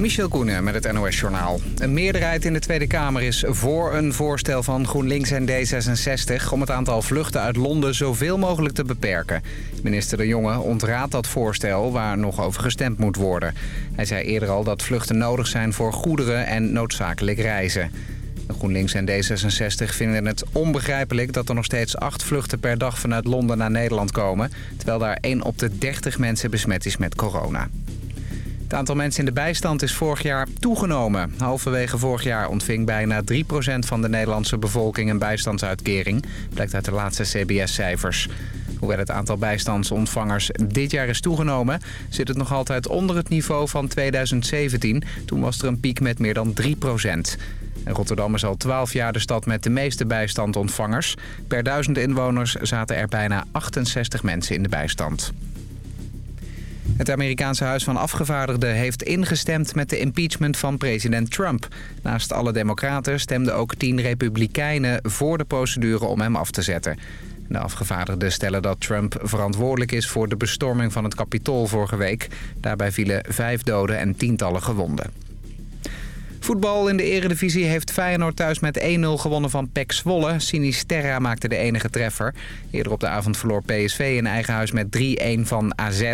Michel Koenen met het NOS-journaal. Een meerderheid in de Tweede Kamer is voor een voorstel van GroenLinks en D66... om het aantal vluchten uit Londen zoveel mogelijk te beperken. Minister De Jonge ontraadt dat voorstel waar nog over gestemd moet worden. Hij zei eerder al dat vluchten nodig zijn voor goederen en noodzakelijk reizen. GroenLinks en D66 vinden het onbegrijpelijk dat er nog steeds acht vluchten per dag vanuit Londen naar Nederland komen... terwijl daar 1 op de 30 mensen besmet is met corona. Het aantal mensen in de bijstand is vorig jaar toegenomen. Halverwege vorig jaar ontving bijna 3% van de Nederlandse bevolking een bijstandsuitkering. Blijkt uit de laatste CBS-cijfers. Hoewel het aantal bijstandsontvangers dit jaar is toegenomen... zit het nog altijd onder het niveau van 2017. Toen was er een piek met meer dan 3% Rotterdam is al 12 jaar de stad met de meeste bijstandontvangers. Per duizend inwoners zaten er bijna 68 mensen in de bijstand. Het Amerikaanse Huis van Afgevaardigden heeft ingestemd met de impeachment van president Trump. Naast alle democraten stemden ook tien republikeinen voor de procedure om hem af te zetten. De afgevaardigden stellen dat Trump verantwoordelijk is voor de bestorming van het Capitool vorige week. Daarbij vielen vijf doden en tientallen gewonden. Voetbal in de eredivisie heeft Feyenoord thuis met 1-0 gewonnen van PEC Zwolle. Sinisterra maakte de enige treffer. Eerder op de avond verloor PSV in eigen huis met 3-1 van AZ.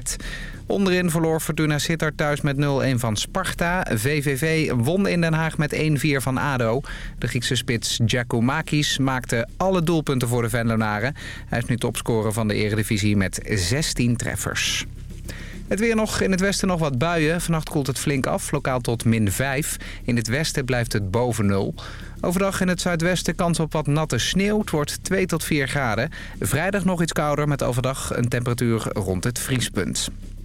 Onderin verloor Fortuna Sittard thuis met 0-1 van Sparta. VVV won in Den Haag met 1-4 van ADO. De Griekse spits Giacomakis maakte alle doelpunten voor de Venlonaren. Hij is nu topscorer van de eredivisie met 16 treffers. Het weer nog in het westen nog wat buien. Vannacht koelt het flink af, lokaal tot min 5. In het westen blijft het boven 0. Overdag in het zuidwesten kans op wat natte sneeuw. Het wordt 2 tot 4 graden. Vrijdag nog iets kouder met overdag een temperatuur rond het vriespunt.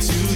to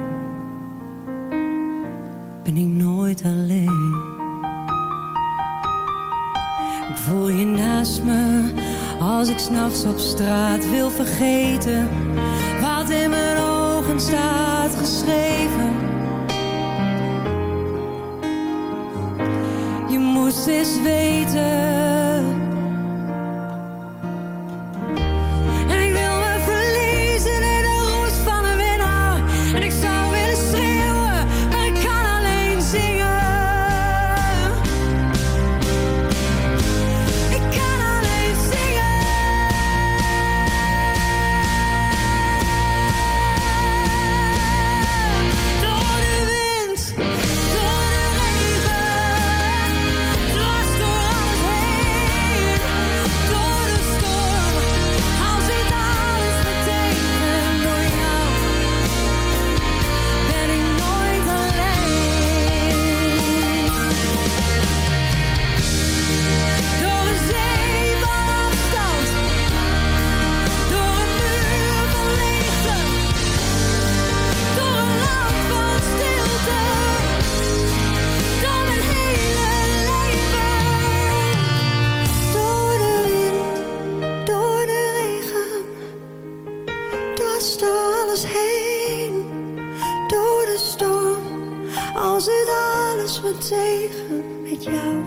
s'nachts op straat wil vergeten wat in mijn ogen staat geschreven. Special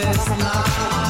deepest life.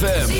ZFM.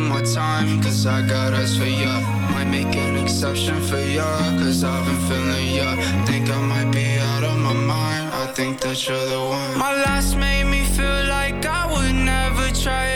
you more time, cause I got us for ya. Might make an exception for ya, cause I've been feeling ya. Think I might be out of my mind, I think that you're the one. My last made me feel like I would never try it.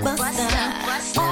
Busta. Busta.